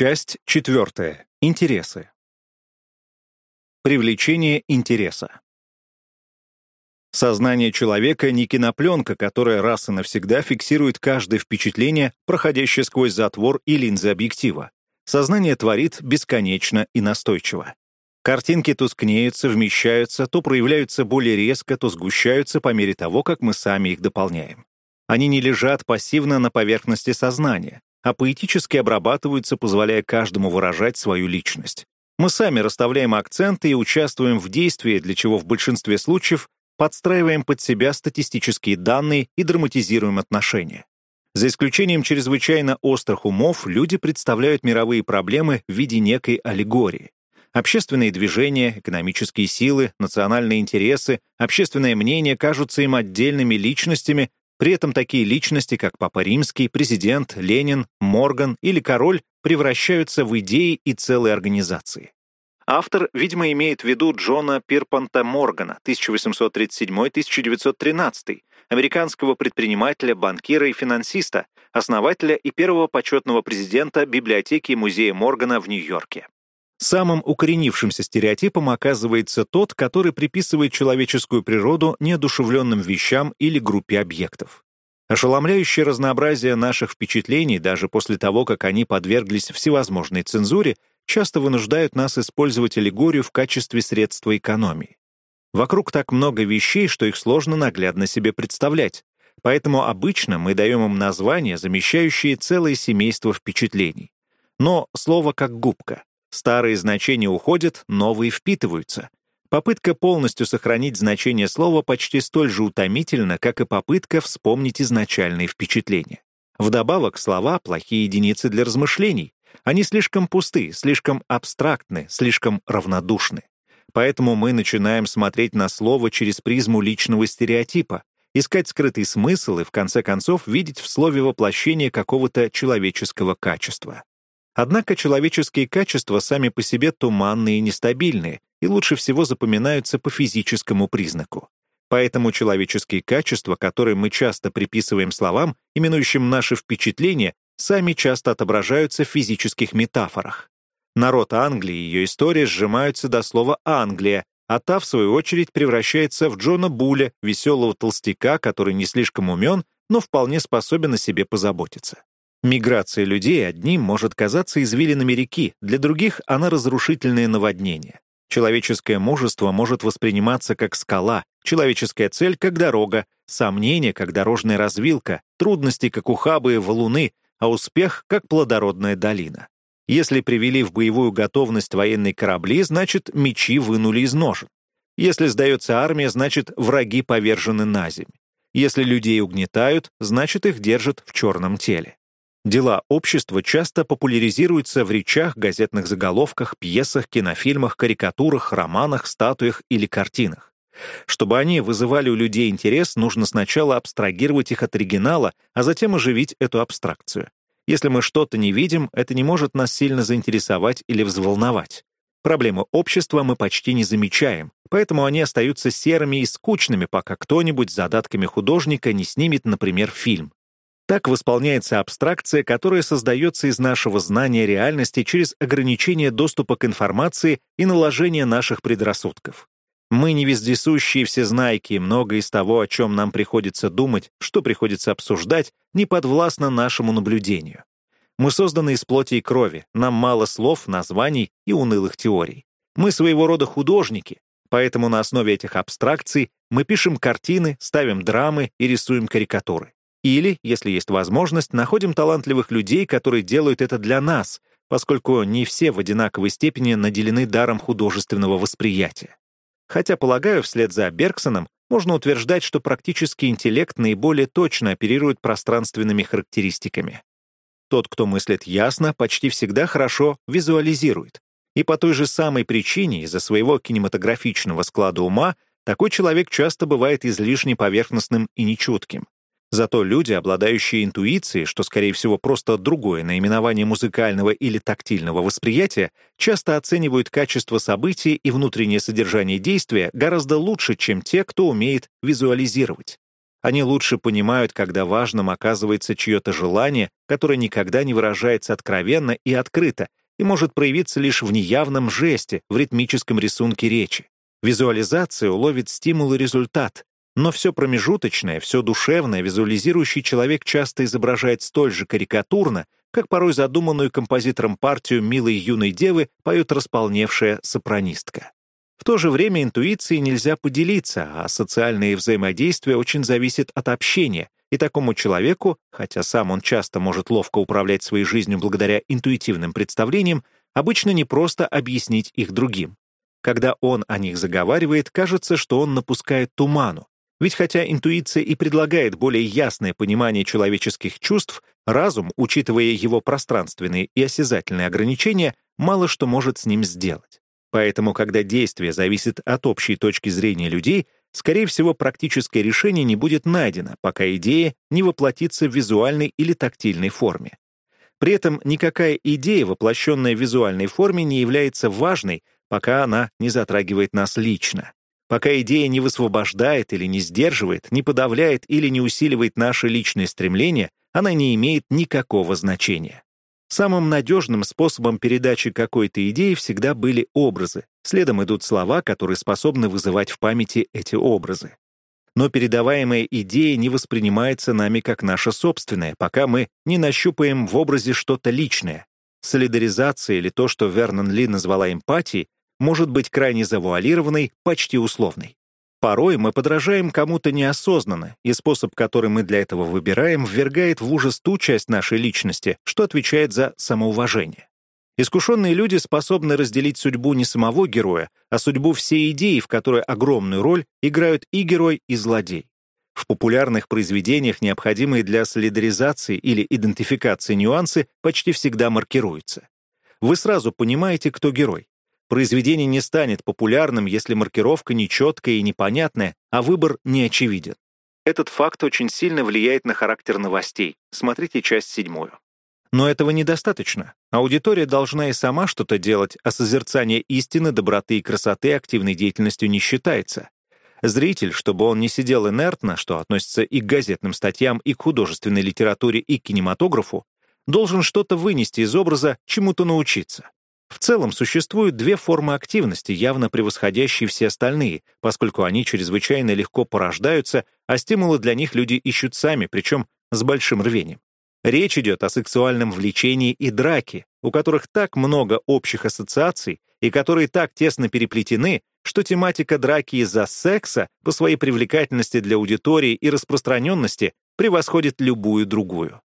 Часть четвертая. Интересы. Привлечение интереса. Сознание человека не кинопленка, которая раз и навсегда фиксирует каждое впечатление, проходящее сквозь затвор и линзы объектива. Сознание творит бесконечно и настойчиво. Картинки тускнеют, совмещаются, то проявляются более резко, то сгущаются по мере того, как мы сами их дополняем. Они не лежат пассивно на поверхности сознания, а поэтически обрабатываются, позволяя каждому выражать свою личность. Мы сами расставляем акценты и участвуем в действии, для чего в большинстве случаев подстраиваем под себя статистические данные и драматизируем отношения. За исключением чрезвычайно острых умов, люди представляют мировые проблемы в виде некой аллегории. Общественные движения, экономические силы, национальные интересы, общественное мнение кажутся им отдельными личностями, при этом такие личности, как Папа Римский, президент, Ленин, Морган или король, превращаются в идеи и целые организации. Автор, видимо, имеет в виду Джона Пирпанта Моргана, 1837-1913, американского предпринимателя, банкира и финансиста, основателя и первого почетного президента библиотеки и музея Моргана в Нью-Йорке. Самым укоренившимся стереотипом оказывается тот, который приписывает человеческую природу неодушевленным вещам или группе объектов. Ошеломляющее разнообразие наших впечатлений, даже после того, как они подверглись всевозможной цензуре, часто вынуждают нас использовать аллегорию в качестве средства экономии. Вокруг так много вещей, что их сложно наглядно себе представлять, поэтому обычно мы даем им названия, замещающие целое семейство впечатлений. Но слово как губка. Старые значения уходят, новые впитываются. Попытка полностью сохранить значение слова почти столь же утомительна, как и попытка вспомнить изначальные впечатления. Вдобавок, слова — плохие единицы для размышлений. Они слишком пусты, слишком абстрактны, слишком равнодушны. Поэтому мы начинаем смотреть на слово через призму личного стереотипа, искать скрытый смысл и, в конце концов, видеть в слове воплощение какого-то человеческого качества. Однако человеческие качества сами по себе туманные и нестабильные, и лучше всего запоминаются по физическому признаку. Поэтому человеческие качества, которые мы часто приписываем словам, именующим наши впечатления, сами часто отображаются в физических метафорах. Народ Англии и ее история сжимаются до слова «Англия», а та, в свою очередь, превращается в Джона Буля, веселого толстяка, который не слишком умен, но вполне способен о себе позаботиться. Миграция людей одним может казаться извилинами реки, для других она разрушительное наводнение. Человеческое мужество может восприниматься как скала, человеческая цель как дорога, сомнение как дорожная развилка, трудности как ухабы и валуны, а успех как плодородная долина. Если привели в боевую готовность военные корабли, значит, мечи вынули из ножен. Если сдается армия, значит, враги повержены на земь. Если людей угнетают, значит, их держат в черном теле. Дела общества часто популяризируются в речах, газетных заголовках, пьесах, кинофильмах, карикатурах, романах, статуях или картинах. Чтобы они вызывали у людей интерес, нужно сначала абстрагировать их от оригинала, а затем оживить эту абстракцию. Если мы что-то не видим, это не может нас сильно заинтересовать или взволновать. Проблемы общества мы почти не замечаем, поэтому они остаются серыми и скучными, пока кто-нибудь с задатками художника не снимет, например, фильм. Так восполняется абстракция, которая создается из нашего знания реальности через ограничение доступа к информации и наложение наших предрассудков. Мы не вездесущие всезнайки, и многое из того, о чем нам приходится думать, что приходится обсуждать, не подвластно нашему наблюдению. Мы созданы из плоти и крови, нам мало слов, названий и унылых теорий. Мы своего рода художники, поэтому на основе этих абстракций мы пишем картины, ставим драмы и рисуем карикатуры. Или, если есть возможность, находим талантливых людей, которые делают это для нас, поскольку не все в одинаковой степени наделены даром художественного восприятия. Хотя, полагаю, вслед за Бергсоном можно утверждать, что практический интеллект наиболее точно оперирует пространственными характеристиками. Тот, кто мыслит ясно, почти всегда хорошо визуализирует. И по той же самой причине, из-за своего кинематографичного склада ума, такой человек часто бывает излишне поверхностным и нечутким. Зато люди, обладающие интуицией, что, скорее всего, просто другое наименование музыкального или тактильного восприятия, часто оценивают качество событий и внутреннее содержание действия гораздо лучше, чем те, кто умеет визуализировать. Они лучше понимают, когда важным оказывается чье-то желание, которое никогда не выражается откровенно и открыто, и может проявиться лишь в неявном жесте, в ритмическом рисунке речи. Визуализация уловит стимул и результат, но все промежуточное, все душевное визуализирующий человек часто изображает столь же карикатурно, как порой задуманную композитором партию милой юной девы поет располневшая сопранистка. В то же время интуиции нельзя поделиться, а социальные взаимодействия очень зависят от общения, и такому человеку, хотя сам он часто может ловко управлять своей жизнью благодаря интуитивным представлениям, обычно не просто объяснить их другим. Когда он о них заговаривает, кажется, что он напускает туману. Ведь хотя интуиция и предлагает более ясное понимание человеческих чувств, разум, учитывая его пространственные и осязательные ограничения, мало что может с ним сделать. Поэтому, когда действие зависит от общей точки зрения людей, скорее всего, практическое решение не будет найдено, пока идея не воплотится в визуальной или тактильной форме. При этом никакая идея, воплощенная в визуальной форме, не является важной, пока она не затрагивает нас лично. Пока идея не высвобождает или не сдерживает, не подавляет или не усиливает наши личные стремления, она не имеет никакого значения. Самым надежным способом передачи какой-то идеи всегда были образы. Следом идут слова, которые способны вызывать в памяти эти образы. Но передаваемая идея не воспринимается нами как наша собственная, пока мы не нащупаем в образе что-то личное. Солидаризация или то, что Вернон Ли назвала эмпатией, может быть крайне завуалированной, почти условной. Порой мы подражаем кому-то неосознанно, и способ, который мы для этого выбираем, ввергает в ужас ту часть нашей личности, что отвечает за самоуважение. Искушенные люди способны разделить судьбу не самого героя, а судьбу всей идеи, в которой огромную роль играют и герой, и злодей. В популярных произведениях необходимые для солидаризации или идентификации нюансы почти всегда маркируются. Вы сразу понимаете, кто герой. Произведение не станет популярным, если маркировка нечеткая и непонятная, а выбор не очевиден. Этот факт очень сильно влияет на характер новостей. Смотрите часть седьмую. Но этого недостаточно. Аудитория должна и сама что-то делать, а созерцание истины, доброты и красоты активной деятельностью не считается. Зритель, чтобы он не сидел инертно, что относится и к газетным статьям, и к художественной литературе, и к кинематографу, должен что-то вынести из образа, чему-то научиться. В целом существуют две формы активности, явно превосходящие все остальные, поскольку они чрезвычайно легко порождаются, а стимулы для них люди ищут сами, причем с большим рвением. Речь идет о сексуальном влечении и драке, у которых так много общих ассоциаций и которые так тесно переплетены, что тематика драки из-за секса по своей привлекательности для аудитории и распространенности превосходит любую другую.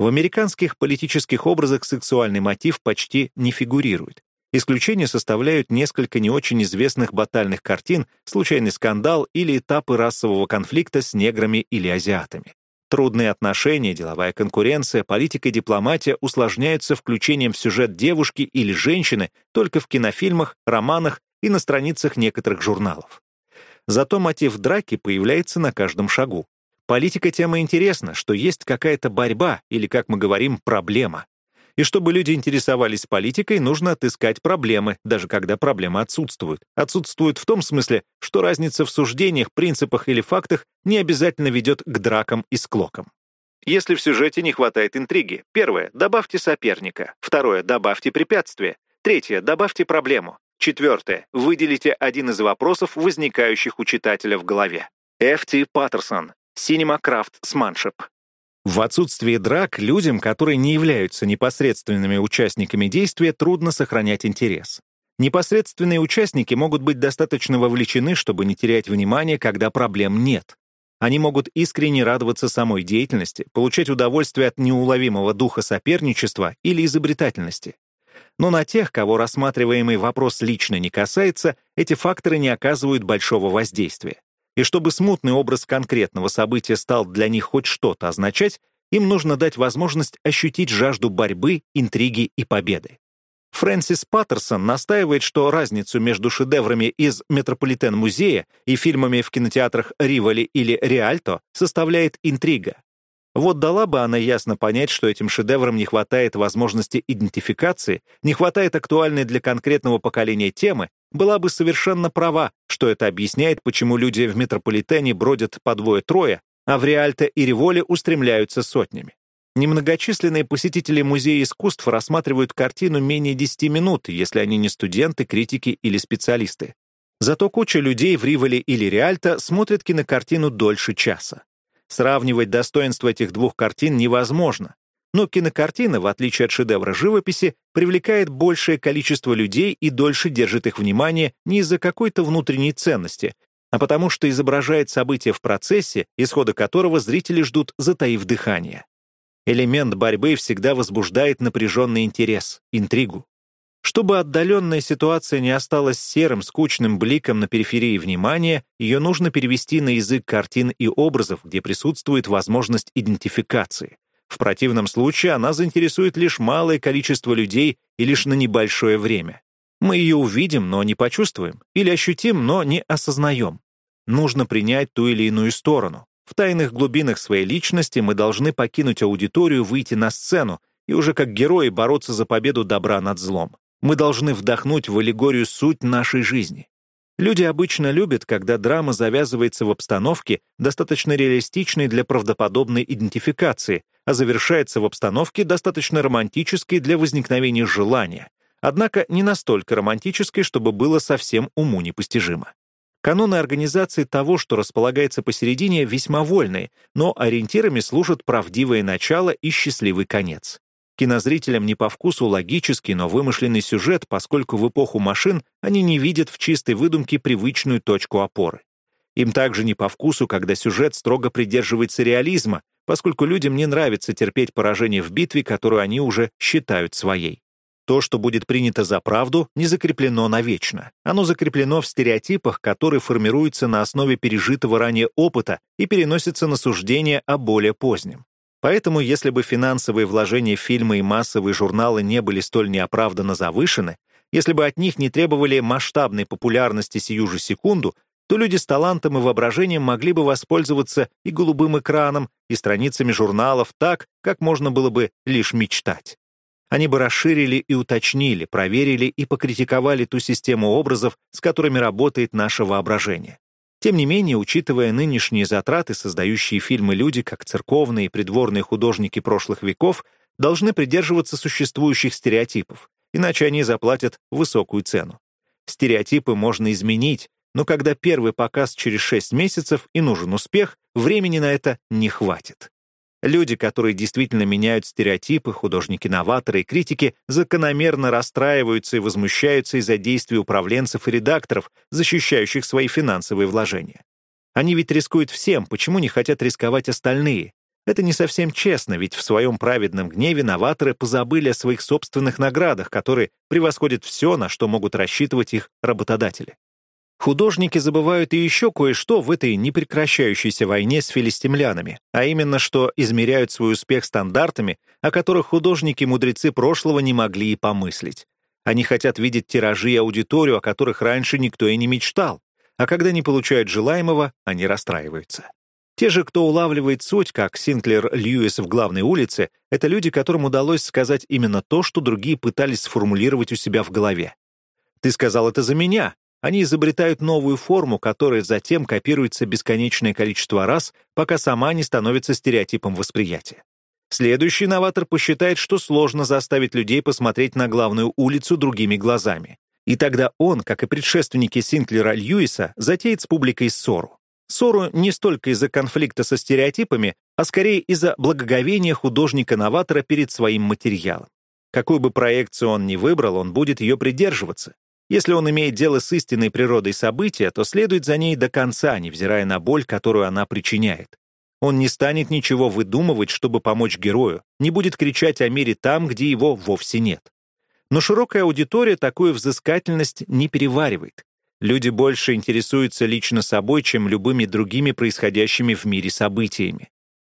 В американских политических образах сексуальный мотив почти не фигурирует. Исключение составляют несколько не очень известных батальных картин, случайный скандал или этапы расового конфликта с неграми или азиатами. Трудные отношения, деловая конкуренция, политика и дипломатия усложняются включением в сюжет девушки или женщины только в кинофильмах, романах и на страницах некоторых журналов. Зато мотив драки появляется на каждом шагу. Политика тема интересна, что есть какая-то борьба или, как мы говорим, проблема. И чтобы люди интересовались политикой, нужно отыскать проблемы, даже когда проблемы отсутствуют. Отсутствуют в том смысле, что разница в суждениях, принципах или фактах не обязательно ведет к дракам и склокам. Если в сюжете не хватает интриги, первое — добавьте соперника, второе — добавьте препятствие, третье — добавьте проблему, четвертое — выделите один из вопросов, возникающих у читателя в голове. Ф.Т. Паттерсон, Cinema Craft В отсутствие драк людям, которые не являются непосредственными участниками действия, трудно сохранять интерес. Непосредственные участники могут быть достаточно вовлечены, чтобы не терять внимание, когда проблем нет. Они могут искренне радоваться самой деятельности, получать удовольствие от неуловимого духа соперничества или изобретательности. Но на тех, кого рассматриваемый вопрос лично не касается, эти факторы не оказывают большого воздействия. И чтобы смутный образ конкретного события стал для них хоть что-то означать, им нужно дать возможность ощутить жажду борьбы, интриги и победы. Фрэнсис Паттерсон настаивает, что разницу между шедеврами из Метрополитен-музея и фильмами в кинотеатрах Риволи или Риальто составляет интрига. Вот дала бы она ясно понять, что этим шедеврам не хватает возможности идентификации, не хватает актуальной для конкретного поколения темы, была бы совершенно права, что это объясняет, почему люди в метрополитене бродят по двое-трое, а в Риальто и Револе устремляются сотнями. Немногочисленные посетители Музея искусств рассматривают картину менее 10 минут, если они не студенты, критики или специалисты. Зато куча людей в Риволе или Риальто смотрит кинокартину дольше часа. Сравнивать достоинства этих двух картин невозможно. Но кинокартина, в отличие от шедевра живописи, привлекает большее количество людей и дольше держит их внимание не из-за какой-то внутренней ценности, а потому что изображает события в процессе, исхода которого зрители ждут, затаив дыхание. Элемент борьбы всегда возбуждает напряженный интерес, интригу. Чтобы отдаленная ситуация не осталась серым, скучным бликом на периферии внимания, ее нужно перевести на язык картин и образов, где присутствует возможность идентификации. В противном случае она заинтересует лишь малое количество людей и лишь на небольшое время. Мы ее увидим, но не почувствуем, или ощутим, но не осознаем. Нужно принять ту или иную сторону. В тайных глубинах своей личности мы должны покинуть аудиторию, выйти на сцену и уже как герои бороться за победу добра над злом. Мы должны вдохнуть в аллегорию суть нашей жизни. Люди обычно любят, когда драма завязывается в обстановке, достаточно реалистичной для правдоподобной идентификации, а завершается в обстановке, достаточно романтической для возникновения желания, однако не настолько романтической, чтобы было совсем уму непостижимо. Каноны организации того, что располагается посередине, весьма вольные, но ориентирами служат правдивое начало и счастливый конец. Кинозрителям не по вкусу логический, но вымышленный сюжет, поскольку в эпоху машин они не видят в чистой выдумке привычную точку опоры. Им также не по вкусу, когда сюжет строго придерживается реализма, поскольку людям не нравится терпеть поражение в битве, которую они уже считают своей. То, что будет принято за правду, не закреплено навечно. Оно закреплено в стереотипах, которые формируются на основе пережитого ранее опыта и переносятся на суждения о более позднем. Поэтому, если бы финансовые вложения в фильмы и массовые журналы не были столь неоправданно завышены, если бы от них не требовали масштабной популярности сию же секунду, то люди с талантом и воображением могли бы воспользоваться и голубым экраном, и страницами журналов так, как можно было бы лишь мечтать. Они бы расширили и уточнили, проверили и покритиковали ту систему образов, с которыми работает наше воображение. Тем не менее, учитывая нынешние затраты, создающие фильмы люди, как церковные и придворные художники прошлых веков, должны придерживаться существующих стереотипов, иначе они заплатят высокую цену. Стереотипы можно изменить, но когда первый показ через 6 месяцев и нужен успех, времени на это не хватит. Люди, которые действительно меняют стереотипы, художники-новаторы и критики, закономерно расстраиваются и возмущаются из-за действий управленцев и редакторов, защищающих свои финансовые вложения. Они ведь рискуют всем, почему не хотят рисковать остальные? Это не совсем честно, ведь в своем праведном гневе новаторы позабыли о своих собственных наградах, которые превосходят все, на что могут рассчитывать их работодатели. Художники забывают и еще кое-что в этой непрекращающейся войне с филистимлянами, а именно, что измеряют свой успех стандартами, о которых художники-мудрецы прошлого не могли и помыслить. Они хотят видеть тиражи и аудиторию, о которых раньше никто и не мечтал, а когда не получают желаемого, они расстраиваются. Те же, кто улавливает суть, как Синклер Льюис в главной улице, это люди, которым удалось сказать именно то, что другие пытались сформулировать у себя в голове. «Ты сказал это за меня», они изобретают новую форму, которая затем копируется бесконечное количество раз, пока сама не становится стереотипом восприятия. Следующий новатор посчитает, что сложно заставить людей посмотреть на главную улицу другими глазами. И тогда он, как и предшественники Синклера Льюиса, затеет с публикой ссору. Ссору не столько из-за конфликта со стереотипами, а скорее из-за благоговения художника-новатора перед своим материалом. Какую бы проекцию он ни выбрал, он будет ее придерживаться. Если он имеет дело с истинной природой события, то следует за ней до конца, невзирая на боль, которую она причиняет. Он не станет ничего выдумывать, чтобы помочь герою, не будет кричать о мире там, где его вовсе нет. Но широкая аудитория такую взыскательность не переваривает. Люди больше интересуются лично собой, чем любыми другими происходящими в мире событиями.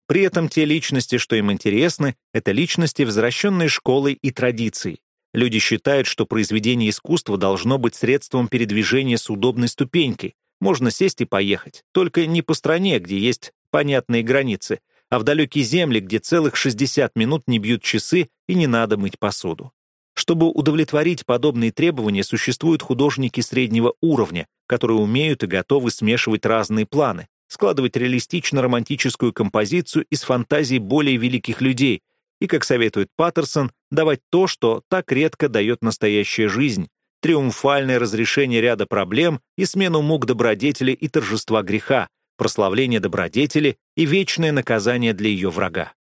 При этом те личности, что им интересны, это личности, возвращенные школой и традицией. Люди считают, что произведение искусства должно быть средством передвижения с удобной ступенькой. Можно сесть и поехать. Только не по стране, где есть понятные границы, а в далекие земли, где целых 60 минут не бьют часы и не надо мыть посуду. Чтобы удовлетворить подобные требования, существуют художники среднего уровня, которые умеют и готовы смешивать разные планы, складывать реалистично-романтическую композицию из фантазий более великих людей и, как советует Паттерсон, давать то, что так редко дает настоящая жизнь, триумфальное разрешение ряда проблем и смену мук добродетели и торжества греха, прославление добродетели и вечное наказание для ее врага.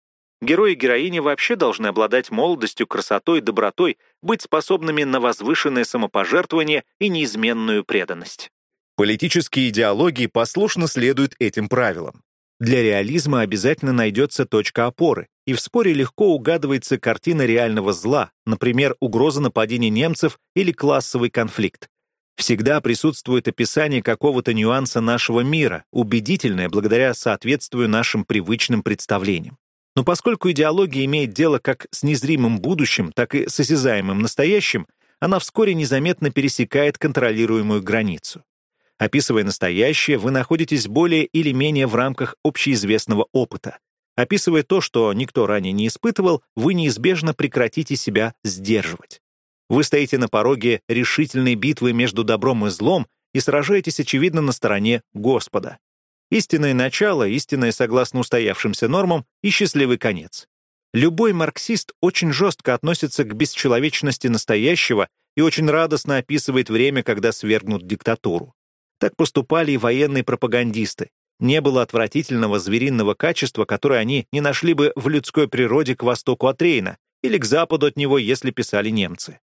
Герои и героини вообще должны обладать молодостью, красотой, добротой, быть способными на возвышенное самопожертвование и неизменную преданность. Политические идеологии послушно следуют этим правилам. Для реализма обязательно найдется точка опоры, и в споре легко угадывается картина реального зла, например, угроза нападения немцев или классовый конфликт. Всегда присутствует описание какого-то нюанса нашего мира, убедительное благодаря соответствию нашим привычным представлениям. Но поскольку идеология имеет дело как с незримым будущим, так и с осязаемым настоящим, она вскоре незаметно пересекает контролируемую границу. Описывая настоящее, вы находитесь более или менее в рамках общеизвестного опыта. Описывая то, что никто ранее не испытывал, вы неизбежно прекратите себя сдерживать. Вы стоите на пороге решительной битвы между добром и злом и сражаетесь, очевидно, на стороне Господа. Истинное начало, истинное согласно устоявшимся нормам и счастливый конец. Любой марксист очень жестко относится к бесчеловечности настоящего и очень радостно описывает время, когда свергнут диктатуру. Так поступали и военные пропагандисты. Не было отвратительного звериного качества, которое они не нашли бы в людской природе к востоку от Рейна или к западу от него, если писали немцы.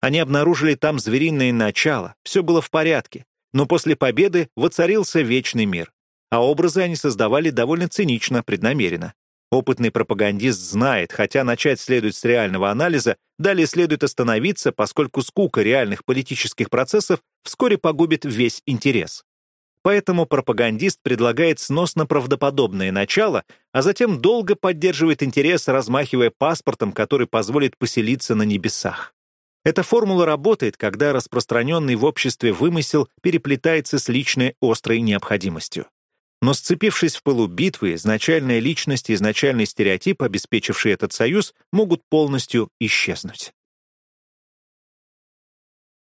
Они обнаружили там звериное начало, все было в порядке, но после победы воцарился вечный мир. А образы они создавали довольно цинично, преднамеренно. Опытный пропагандист знает, хотя начать следует с реального анализа, далее следует остановиться, поскольку скука реальных политических процессов вскоре погубит весь интерес. Поэтому пропагандист предлагает сносно-правдоподобное начало, а затем долго поддерживает интерес, размахивая паспортом, который позволит поселиться на небесах. Эта формула работает, когда распространенный в обществе вымысел переплетается с личной острой необходимостью. Но сцепившись в пылу битвы, изначальная личность и изначальный стереотип, обеспечивший этот союз, могут полностью исчезнуть.